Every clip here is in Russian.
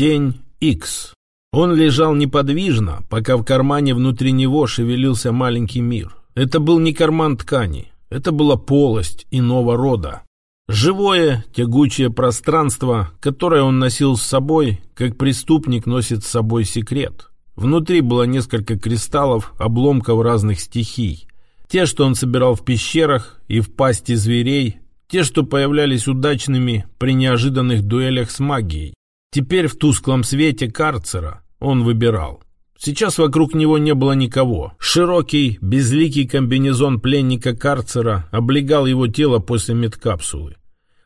День X. Он лежал неподвижно, пока в кармане внутри него шевелился маленький мир. Это был не карман ткани, это была полость иного рода. Живое, тягучее пространство, которое он носил с собой, как преступник носит с собой секрет. Внутри было несколько кристаллов, обломков разных стихий. Те, что он собирал в пещерах и в пасти зверей, те, что появлялись удачными при неожиданных дуэлях с магией. Теперь в тусклом свете карцера он выбирал. Сейчас вокруг него не было никого. Широкий, безликий комбинезон пленника карцера облегал его тело после медкапсулы.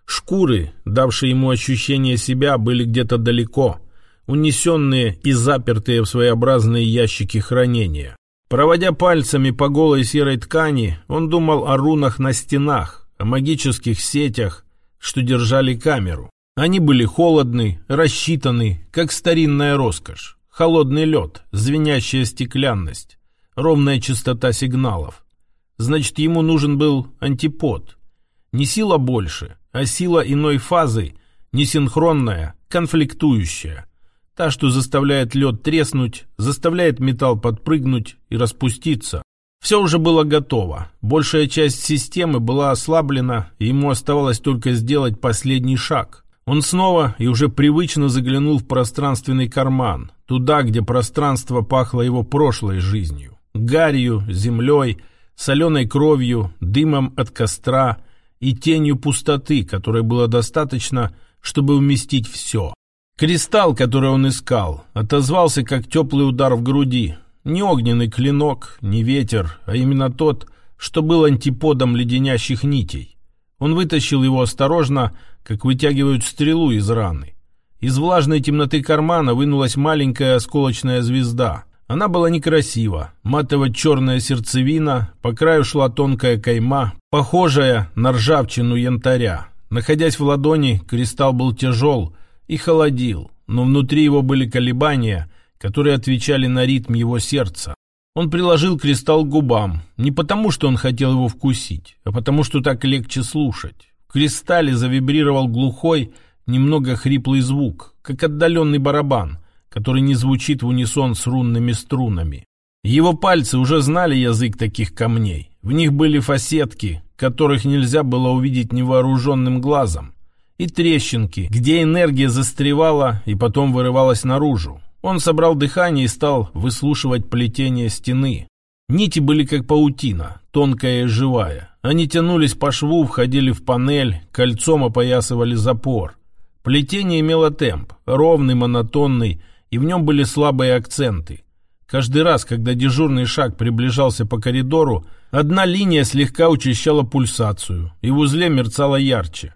Шкуры, давшие ему ощущение себя, были где-то далеко, унесенные и запертые в своеобразные ящики хранения. Проводя пальцами по голой серой ткани, он думал о рунах на стенах, о магических сетях, что держали камеру. Они были холодны, рассчитаны, как старинная роскошь. Холодный лед, звенящая стеклянность, ровная частота сигналов. Значит, ему нужен был антипод. Не сила больше, а сила иной фазы, несинхронная, конфликтующая. Та, что заставляет лед треснуть, заставляет металл подпрыгнуть и распуститься. Все уже было готово. Большая часть системы была ослаблена, и ему оставалось только сделать последний шаг. Он снова и уже привычно заглянул в пространственный карман, туда, где пространство пахло его прошлой жизнью. Гарью, землей, соленой кровью, дымом от костра – и тенью пустоты, которой было достаточно, чтобы уместить все. Кристалл, который он искал, отозвался как теплый удар в груди. Не огненный клинок, не ветер, а именно тот, что был антиподом леденящих нитей. Он вытащил его осторожно, как вытягивают стрелу из раны. Из влажной темноты кармана вынулась маленькая осколочная звезда. Она была некрасива. Матово-черная сердцевина, по краю шла тонкая кайма, похожая на ржавчину янтаря. Находясь в ладони, кристалл был тяжел и холодил, но внутри его были колебания, которые отвечали на ритм его сердца. Он приложил кристалл к губам, не потому, что он хотел его вкусить, а потому, что так легче слушать. В кристалле завибрировал глухой, немного хриплый звук, как отдаленный барабан – который не звучит в унисон с рунными струнами. Его пальцы уже знали язык таких камней. В них были фасетки, которых нельзя было увидеть невооруженным глазом, и трещинки, где энергия застревала и потом вырывалась наружу. Он собрал дыхание и стал выслушивать плетение стены. Нити были как паутина, тонкая и живая. Они тянулись по шву, входили в панель, кольцом опоясывали запор. Плетение имело темп, ровный, монотонный, и в нем были слабые акценты. Каждый раз, когда дежурный шаг приближался по коридору, одна линия слегка учащала пульсацию, и в узле мерцала ярче.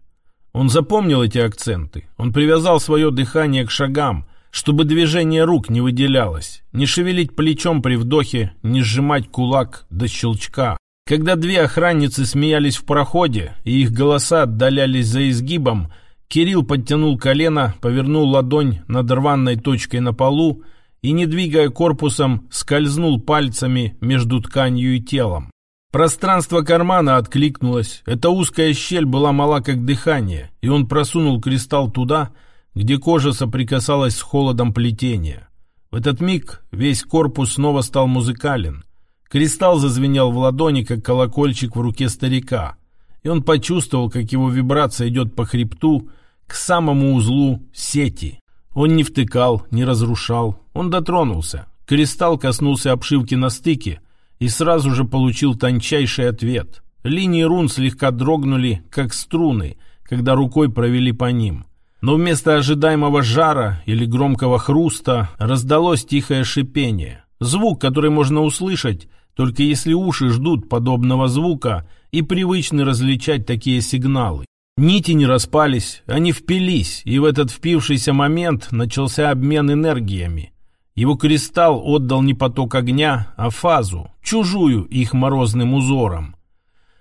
Он запомнил эти акценты. Он привязал свое дыхание к шагам, чтобы движение рук не выделялось, не шевелить плечом при вдохе, не сжимать кулак до щелчка. Когда две охранницы смеялись в проходе, и их голоса отдалялись за изгибом, Кирилл подтянул колено, повернул ладонь над рваной точкой на полу и, не двигая корпусом, скользнул пальцами между тканью и телом. Пространство кармана откликнулось. Эта узкая щель была мала, как дыхание, и он просунул кристалл туда, где кожа соприкасалась с холодом плетения. В этот миг весь корпус снова стал музыкален. Кристалл зазвенел в ладони, как колокольчик в руке старика, и он почувствовал, как его вибрация идет по хребту, к самому узлу сети. Он не втыкал, не разрушал, он дотронулся. Кристалл коснулся обшивки на стыке и сразу же получил тончайший ответ. Линии рун слегка дрогнули, как струны, когда рукой провели по ним. Но вместо ожидаемого жара или громкого хруста раздалось тихое шипение. Звук, который можно услышать, только если уши ждут подобного звука и привычны различать такие сигналы. Нити не распались, они впились, и в этот впившийся момент начался обмен энергиями. Его кристалл отдал не поток огня, а фазу, чужую их морозным узором.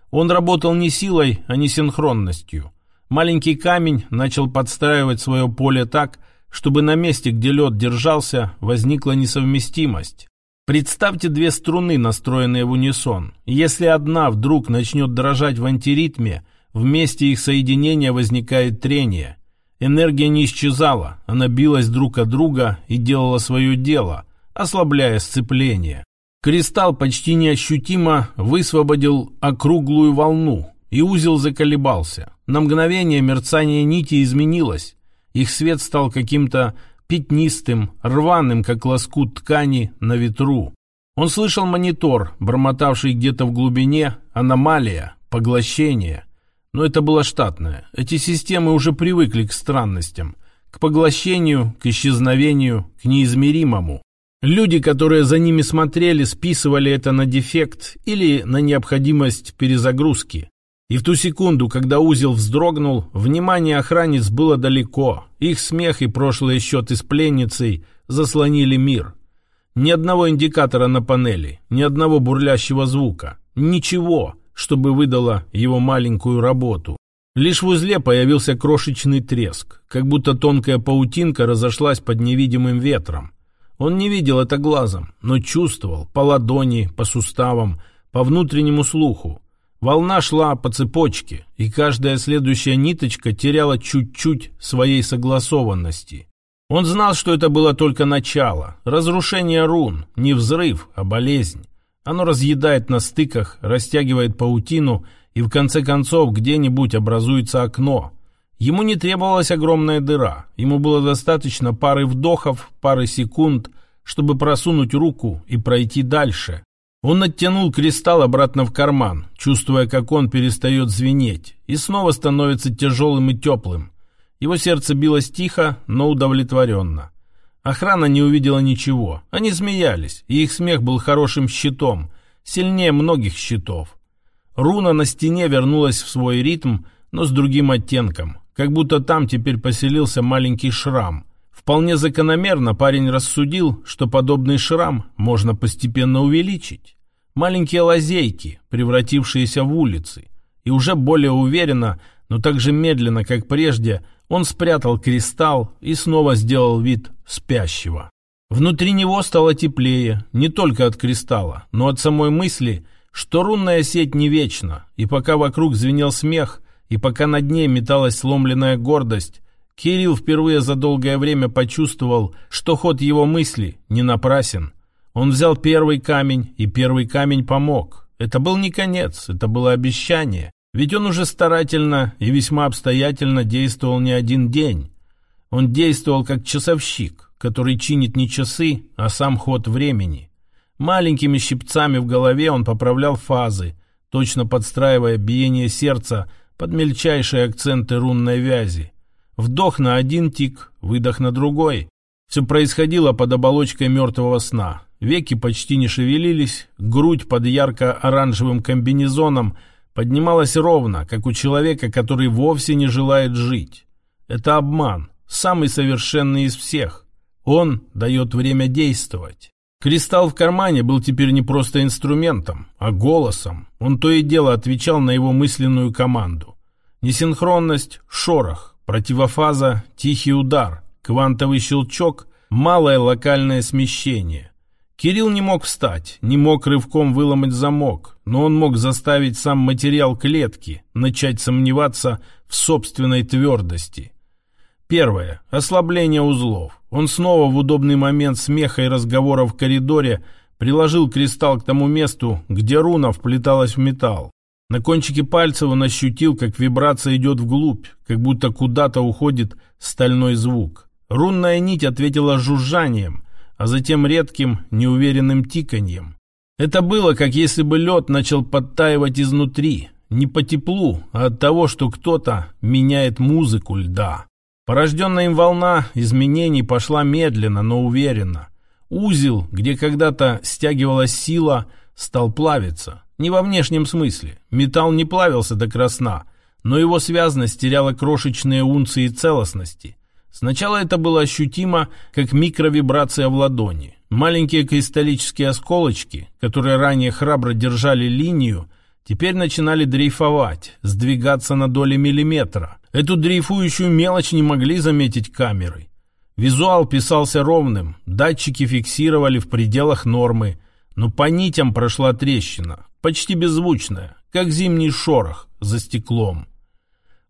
Он работал не силой, а не синхронностью. Маленький камень начал подстраивать свое поле так, чтобы на месте, где лед держался, возникла несовместимость. Представьте две струны, настроенные в унисон. Если одна вдруг начнет дрожать в антиритме – в месте их соединения возникает трение. Энергия не исчезала, она билась друг от друга и делала свое дело, ослабляя сцепление. Кристалл почти неощутимо высвободил округлую волну, и узел заколебался. На мгновение мерцание нити изменилось. Их свет стал каким-то пятнистым, рваным, как лоскут ткани на ветру. Он слышал монитор, бормотавший где-то в глубине, аномалия, поглощение. Но это было штатное. Эти системы уже привыкли к странностям, к поглощению, к исчезновению, к неизмеримому. Люди, которые за ними смотрели, списывали это на дефект или на необходимость перезагрузки. И в ту секунду, когда узел вздрогнул, внимание охранниц было далеко. Их смех и прошлые счеты с пленницей заслонили мир. Ни одного индикатора на панели, ни одного бурлящего звука. Ничего, чтобы выдало его маленькую работу. Лишь в узле появился крошечный треск, как будто тонкая паутинка разошлась под невидимым ветром. Он не видел это глазом, но чувствовал по ладони, по суставам, по внутреннему слуху. Волна шла по цепочке, и каждая следующая ниточка теряла чуть-чуть своей согласованности. Он знал, что это было только начало, разрушение рун, не взрыв, а болезнь. Оно разъедает на стыках, растягивает паутину, и в конце концов где-нибудь образуется окно. Ему не требовалась огромная дыра, ему было достаточно пары вдохов, пары секунд, чтобы просунуть руку и пройти дальше. Он оттянул кристалл обратно в карман, чувствуя, как он перестает звенеть, и снова становится тяжелым и теплым. Его сердце билось тихо, но удовлетворенно. Охрана не увидела ничего. Они смеялись, и их смех был хорошим щитом, сильнее многих щитов. Руна на стене вернулась в свой ритм, но с другим оттенком, как будто там теперь поселился маленький шрам. Вполне закономерно парень рассудил, что подобный шрам можно постепенно увеличить маленькие лазейки, превратившиеся в улицы. И уже более уверенно, но так же медленно, как прежде, он спрятал кристалл и снова сделал вид спящего. Внутри него стало теплее, не только от кристалла, но от самой мысли, что рунная сеть не вечна, и пока вокруг звенел смех, и пока над ней металась сломленная гордость, Кирилл впервые за долгое время почувствовал, что ход его мысли не напрасен, он взял первый камень, и первый камень помог. Это был не конец, это было обещание. Ведь он уже старательно и весьма обстоятельно действовал не один день. Он действовал как часовщик, который чинит не часы, а сам ход времени. Маленькими щипцами в голове он поправлял фазы, точно подстраивая биение сердца под мельчайшие акценты рунной вязи. Вдох на один тик, выдох на другой. Все происходило под оболочкой мертвого сна. Веки почти не шевелились, грудь под ярко-оранжевым комбинезоном поднималась ровно, как у человека, который вовсе не желает жить. Это обман, самый совершенный из всех. Он дает время действовать. Кристалл в кармане был теперь не просто инструментом, а голосом. Он то и дело отвечал на его мысленную команду. Несинхронность – шорох, противофаза – тихий удар, квантовый щелчок – малое локальное смещение – Кирилл не мог встать, не мог рывком выломать замок, но он мог заставить сам материал клетки начать сомневаться в собственной твердости. Первое. Ослабление узлов. Он снова в удобный момент смеха и разговора в коридоре приложил кристалл к тому месту, где руна вплеталась в металл. На кончике пальца он ощутил, как вибрация идет вглубь, как будто куда-то уходит стальной звук. Рунная нить ответила жужжанием, а затем редким, неуверенным тиканьем. Это было, как если бы лед начал подтаивать изнутри, не по теплу, а от того, что кто-то меняет музыку льда. Порожденная им волна изменений пошла медленно, но уверенно. Узел, где когда-то стягивалась сила, стал плавиться. Не во внешнем смысле. Металл не плавился до красна, но его связность теряла крошечные унции целостности. Сначала это было ощутимо, как микровибрация в ладони. Маленькие кристаллические осколочки, которые ранее храбро держали линию, теперь начинали дрейфовать, сдвигаться на доли миллиметра. Эту дрейфующую мелочь не могли заметить камеры. Визуал писался ровным, датчики фиксировали в пределах нормы, но по нитям прошла трещина, почти беззвучная, как зимний шорох за стеклом.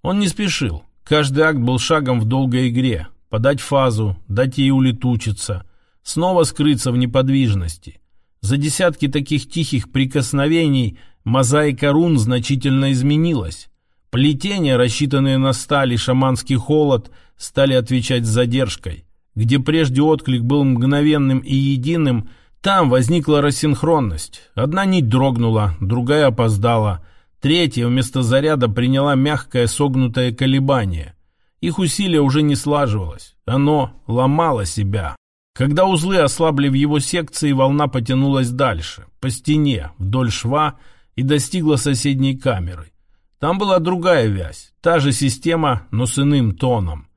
Он не спешил. Каждый акт был шагом в долгой игре. Подать фазу, дать ей улетучиться, снова скрыться в неподвижности. За десятки таких тихих прикосновений мозаика рун значительно изменилась. Плетения, рассчитанные на сталь шаманский холод, стали отвечать с задержкой. Где прежде отклик был мгновенным и единым, там возникла рассинхронность. Одна нить дрогнула, другая опоздала, третья вместо заряда приняла мягкое согнутое колебание. Их усилие уже не слаживалось, оно ломало себя. Когда узлы ослабли в его секции, волна потянулась дальше, по стене, вдоль шва и достигла соседней камеры. Там была другая вязь, та же система, но с иным тоном.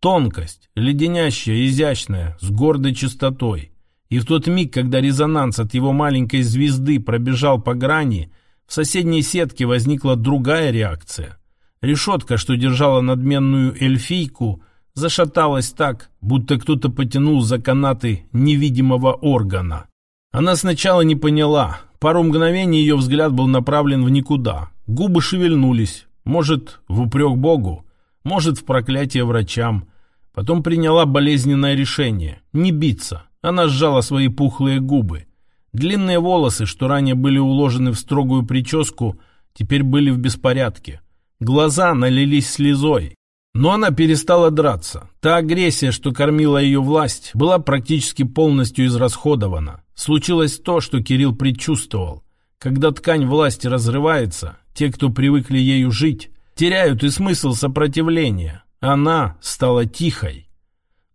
Тонкость, леденящая, изящная, с гордой чистотой. И в тот миг, когда резонанс от его маленькой звезды пробежал по грани, в соседней сетке возникла другая реакция. Решетка, что держала надменную эльфийку, зашаталась так, будто кто-то потянул за канаты невидимого органа. Она сначала не поняла. Пару мгновений ее взгляд был направлен в никуда, Губы шевельнулись, может, в упрек Богу, может, в проклятие врачам. Потом приняла болезненное решение – не биться. Она сжала свои пухлые губы. Длинные волосы, что ранее были уложены в строгую прическу, теперь были в беспорядке. Глаза налились слезой. Но она перестала драться. Та агрессия, что кормила ее власть, была практически полностью израсходована. Случилось то, что Кирилл предчувствовал. Когда ткань власти разрывается, те, кто привыкли ею жить, теряют и смысл сопротивления. Она стала тихой.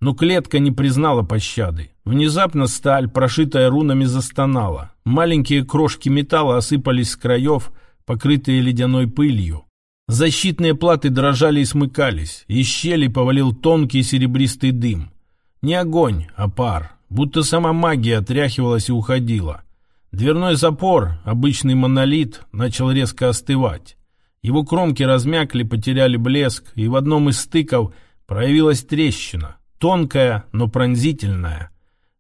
Но клетка не признала пощады. Внезапно сталь, прошитая рунами, застонала. Маленькие крошки металла осыпались с краев, покрытые ледяной пылью. Защитные платы дрожали и смыкались. Из щели повалил тонкий серебристый дым. Не огонь, а пар. Будто сама магия отряхивалась и уходила. Дверной запор, обычный монолит, начал резко остывать. Его кромки размякли, потеряли блеск, и в одном из стыков проявилась трещина, тонкая, но пронзительная.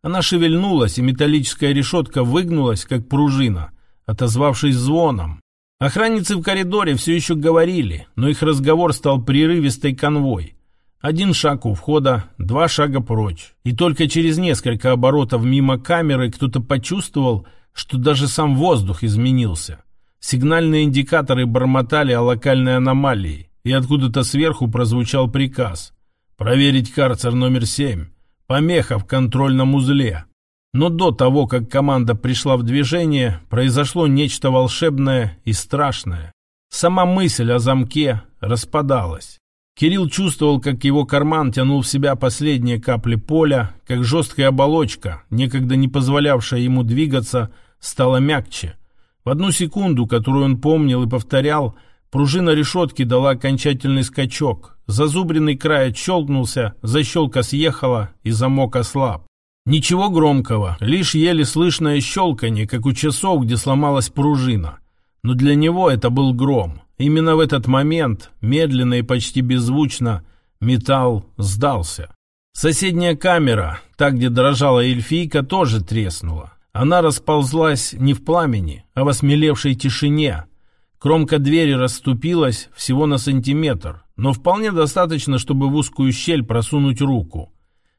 Она шевельнулась, и металлическая решетка выгнулась, как пружина, отозвавшись звоном. Охранницы в коридоре все еще говорили, но их разговор стал прерывистой конвой. Один шаг у входа, два шага прочь. И только через несколько оборотов мимо камеры кто-то почувствовал, что даже сам воздух изменился. Сигнальные индикаторы бормотали о локальной аномалии, и откуда-то сверху прозвучал приказ проверить карцер номер 7, помеха в контрольном узле. Но до того, как команда пришла в движение, произошло нечто волшебное и страшное. Сама мысль о замке распадалась. Кирилл чувствовал, как его карман тянул в себя последние капли поля, как жесткая оболочка, некогда не позволявшая ему двигаться, стала мягче. В одну секунду, которую он помнил и повторял, пружина решетки дала окончательный скачок. Зазубренный край отщелкнулся, защелка съехала, и замок ослаб. Ничего громкого, лишь еле слышное щелканье, как у часов, где сломалась пружина. Но для него это был гром. Именно в этот момент, медленно и почти беззвучно, металл сдался. Соседняя камера, та, где дрожала эльфийка, тоже треснула. Она расползлась не в пламени, а в осмелевшей тишине. Кромка двери расступилась всего на сантиметр, но вполне достаточно, чтобы в узкую щель просунуть руку.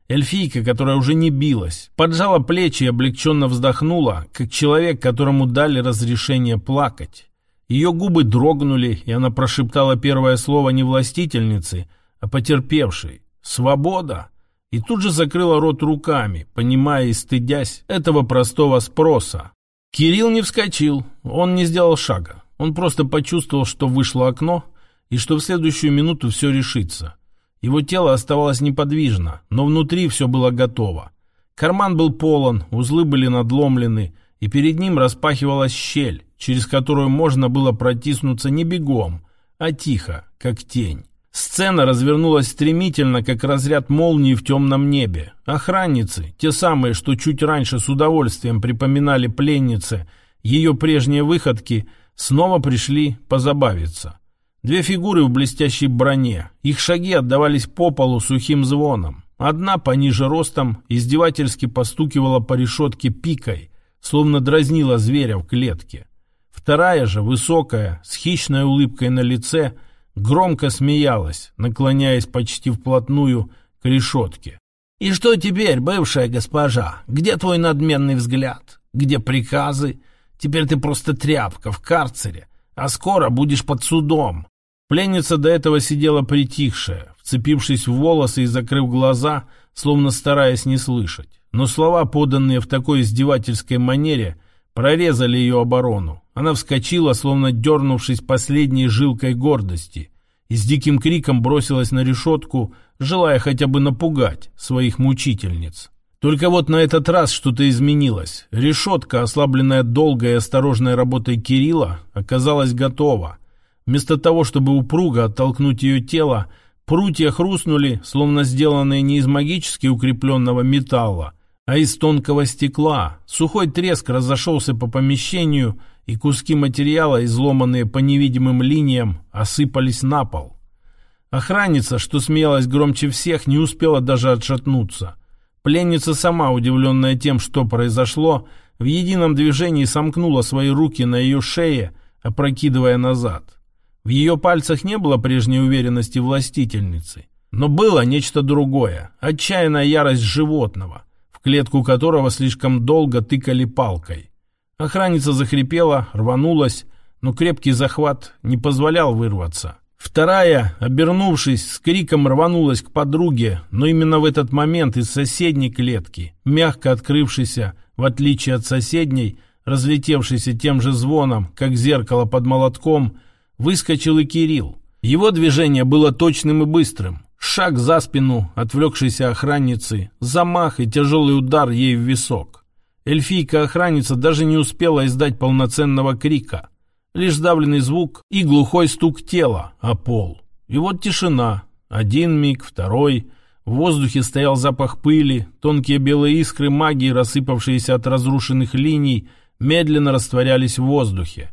Эльфийка, которая уже не билась, поджала плечи и облегченно вздохнула, как человек, которому дали разрешение плакать. Ее губы дрогнули, и она прошептала первое слово не властительницы, а потерпевшей. «Свобода!» И тут же закрыла рот руками, понимая и стыдясь этого простого спроса. Кирилл не вскочил, он не сделал шага. Он просто почувствовал, что вышло окно, и что в следующую минуту все решится. Его тело оставалось неподвижно, но внутри все было готово. Карман был полон, узлы были надломлены, и перед ним распахивалась щель, через которую можно было протиснуться не бегом, а тихо, как тень. Сцена развернулась стремительно, как разряд молнии в темном небе. Охранницы, те самые, что чуть раньше с удовольствием припоминали пленнице ее прежние выходки, снова пришли позабавиться. Две фигуры в блестящей броне. Их шаги отдавались по полу сухим звоном. Одна, пониже ростом, издевательски постукивала по решетке пикой, словно дразнила зверя в клетке. Вторая же, высокая, с хищной улыбкой на лице, громко смеялась, наклоняясь почти вплотную к решетке. «И что теперь, бывшая госпожа? Где твой надменный взгляд? Где приказы? Теперь ты просто тряпка в карцере, а скоро будешь под судом». Пленница до этого сидела притихшая, вцепившись в волосы и закрыв глаза, словно стараясь не слышать. Но слова, поданные в такой издевательской манере, прорезали ее оборону. Она вскочила, словно дернувшись последней жилкой гордости, и с диким криком бросилась на решетку, желая хотя бы напугать своих мучительниц. Только вот на этот раз что-то изменилось. Решетка, ослабленная долгой и осторожной работой Кирилла, оказалась готова. Вместо того, чтобы упруго оттолкнуть ее тело, прутья хрустнули, словно сделанные не из магически укрепленного металла, а из тонкого стекла. Сухой треск разошелся по помещению, и куски материала, изломанные по невидимым линиям, осыпались на пол. Охранница, что смеялась громче всех, не успела даже отшатнуться. Пленница сама, удивленная тем, что произошло, в едином движении сомкнула свои руки на ее шее, опрокидывая назад. В ее пальцах не было прежней уверенности властительницы, но было нечто другое, отчаянная ярость животного – клетку которого слишком долго тыкали палкой. Охранница захрипела, рванулась, но крепкий захват не позволял вырваться. Вторая, обернувшись, с криком рванулась к подруге, но именно в этот момент из соседней клетки, мягко открывшейся, в отличие от соседней, разлетевшейся тем же звоном, как зеркало под молотком, выскочил и Кирилл. Его движение было точным и быстрым. Шаг за спину отвлекшейся охранницы, замах и тяжелый удар ей в висок. Эльфийка-охранница даже не успела издать полноценного крика. Лишь сдавленный звук и глухой стук тела о пол. И вот тишина. Один миг, второй. В воздухе стоял запах пыли, тонкие белые искры магии, рассыпавшиеся от разрушенных линий, медленно растворялись в воздухе.